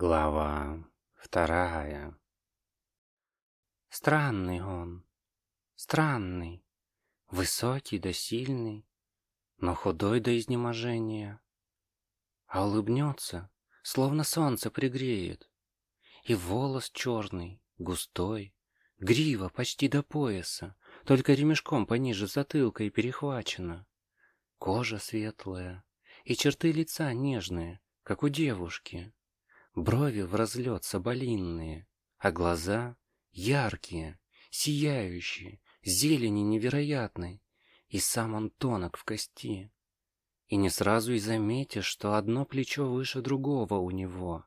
Глава вторая Странный он, странный, высокий да сильный, но худой до изнеможения. А улыбнется, словно солнце пригреет, и волос черный, густой, грива почти до пояса, только ремешком пониже затылка и перехвачена. Кожа светлая, и черты лица нежные, как у девушки. Брови в разлет соболинные, а глаза яркие, сияющие, зелени невероятной, и сам он тонок в кости. И не сразу и заметишь, что одно плечо выше другого у него,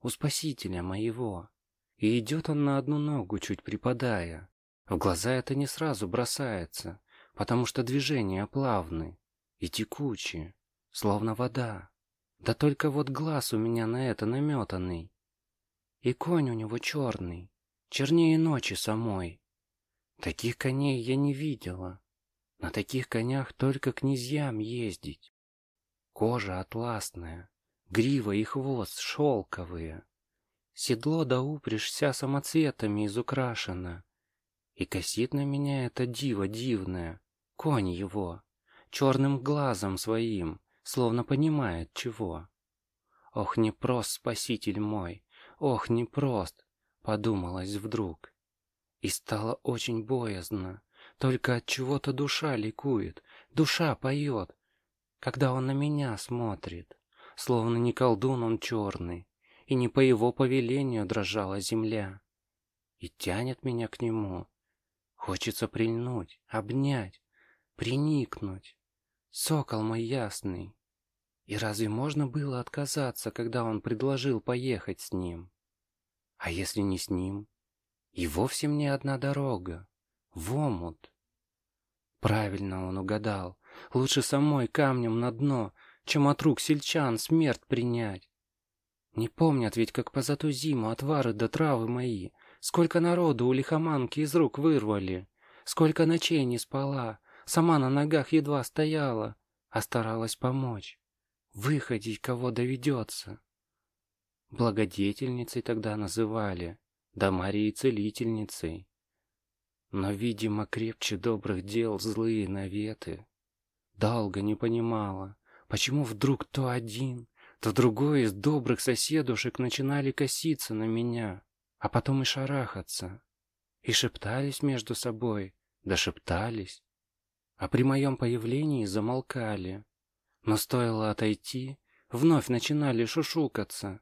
у спасителя моего. И идет он на одну ногу, чуть припадая. В глаза это не сразу бросается, потому что движения плавны и текучие, словно вода. Да только вот глаз у меня на это наметанный. И конь у него черный, чернее ночи самой. Таких коней я не видела. На таких конях только князьям ездить. Кожа атласная, грива и хвост шелковые. Седло да упряжь вся самоцветами изукрашено. И косит на меня это диво дивное, конь его, черным глазом своим, словно понимает чего. Ох, непрост спаситель мой, ох, непрост, подумалось вдруг. И стало очень боязно, только от чего-то душа ликует, душа поет, когда он на меня смотрит, словно не колдун он черный, и не по его повелению дрожала земля. И тянет меня к нему. Хочется прильнуть, обнять, приникнуть. Сокол мой ясный. И разве можно было отказаться, когда он предложил поехать с ним? А если не с ним? И вовсе мне одна дорога. В омут. Правильно он угадал. Лучше самой камнем на дно, чем от рук сельчан смерть принять. Не помнят ведь, как по зато зиму отвары до да травы мои, сколько народу у лихоманки из рук вырвали, сколько ночей не спала, Сама на ногах едва стояла, а старалась помочь. Выходить кого доведется. Благодетельницей тогда называли, да Марией целительницей. Но, видимо, крепче добрых дел злые наветы. Долго не понимала, почему вдруг то один, то другой из добрых соседушек начинали коситься на меня, а потом и шарахаться. И шептались между собой, да шептались а при моем появлении замолкали. Но стоило отойти, вновь начинали шушукаться.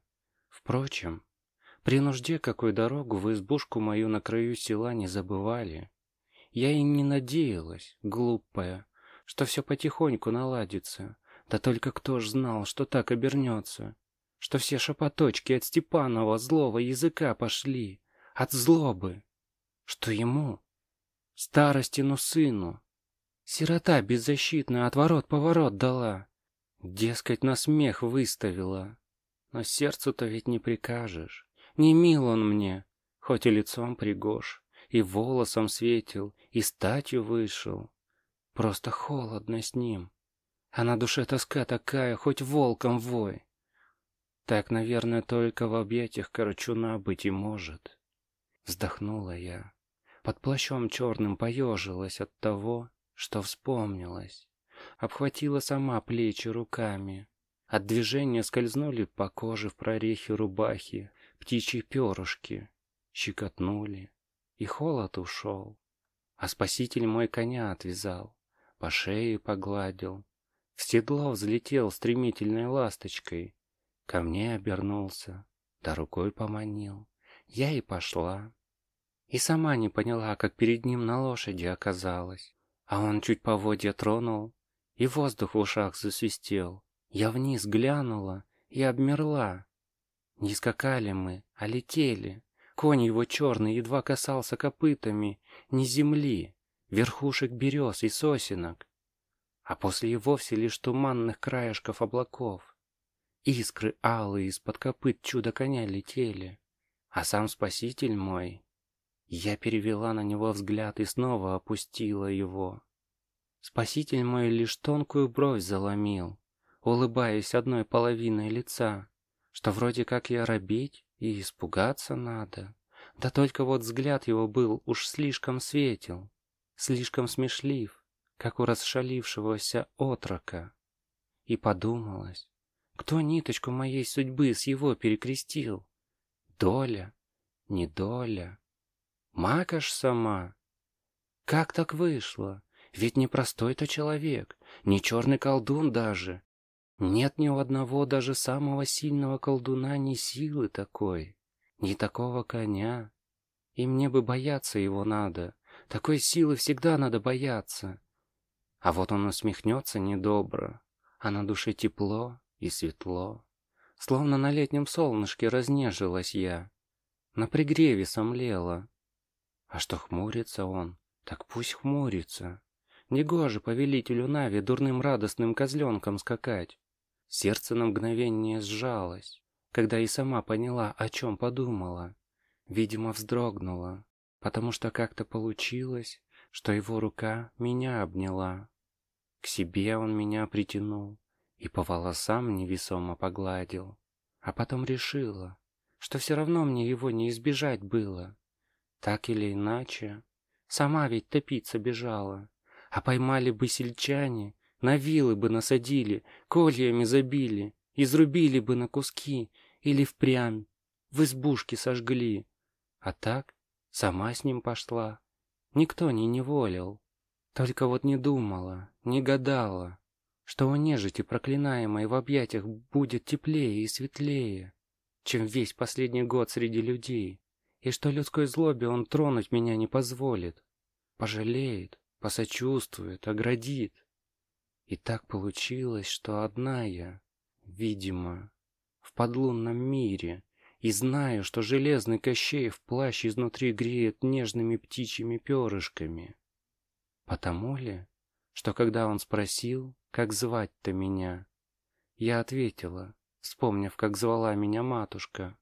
Впрочем, при нужде какой дорогу в избушку мою на краю села не забывали. Я и не надеялась, глупая, что все потихоньку наладится. Да только кто ж знал, что так обернется, что все шепоточки от Степанова злого языка пошли, от злобы, что ему, старостину сыну, Сирота беззащитная отворот-поворот дала. Дескать, на смех выставила. Но сердцу-то ведь не прикажешь. Не мил он мне, хоть и лицом пригож, и волосом светил, и статью вышел. Просто холодно с ним. А на душе тоска такая, хоть волком вой. Так, наверное, только в объятиях Карачуна быть и может. Вздохнула я. Под плащом черным поежилась от того, что вспомнилось. Обхватила сама плечи руками. От движения скользнули по коже в прорехе рубахи птичьи перышки, щекотнули, и холод ушел. А спаситель мой коня отвязал, по шее погладил, в седло взлетел стремительной ласточкой, ко мне обернулся, да рукой поманил. Я и пошла. И сама не поняла, как перед ним на лошади оказалась. А он чуть поводья тронул, и воздух в ушах засвистел. Я вниз глянула и обмерла. Не скакали мы, а летели. Конь его черный едва касался копытами не земли, верхушек берез и сосенок, а после и вовсе лишь туманных краешков облаков. Искры алые из-под копыт чудо коня летели, а сам спаситель мой я перевела на него взгляд и снова опустила его. Спаситель мой лишь тонкую бровь заломил, улыбаясь одной половиной лица, что вроде как я робить и испугаться надо. Да только вот взгляд его был уж слишком светел, слишком смешлив, как у расшалившегося отрока. И подумалось, кто ниточку моей судьбы с его перекрестил? Доля, не доля. Макаш сама. Как так вышло? Ведь не простой-то человек, не черный колдун даже. Нет ни у одного даже самого сильного колдуна ни силы такой, ни такого коня. И мне бы бояться его надо. Такой силы всегда надо бояться. А вот он усмехнется недобро, а на душе тепло и светло. Словно на летнем солнышке разнежилась я, на пригреве сомлела. А что хмурится он, так пусть хмурится. Негоже повелителю Нави дурным радостным козленком скакать. Сердце на мгновение сжалось, когда и сама поняла, о чем подумала. Видимо, вздрогнула, потому что как-то получилось, что его рука меня обняла. К себе он меня притянул и по волосам невесомо погладил. А потом решила, что все равно мне его не избежать было. Так или иначе, сама ведь топиться бежала. А поймали бы сельчане, на вилы бы насадили, кольями забили, изрубили бы на куски или впрямь, в избушке сожгли. А так сама с ним пошла. Никто не неволил. Только вот не думала, не гадала, что у нежити проклинаемой в объятиях будет теплее и светлее, чем весь последний год среди людей, и что людской злобе он тронуть меня не позволит, пожалеет, посочувствует, оградит. И так получилось, что одна я, видимо, в подлунном мире, и знаю, что железный Кощеев плащ изнутри греет нежными птичьими перышками. Потому ли, что когда он спросил, как звать-то меня, я ответила, вспомнив, как звала меня матушка.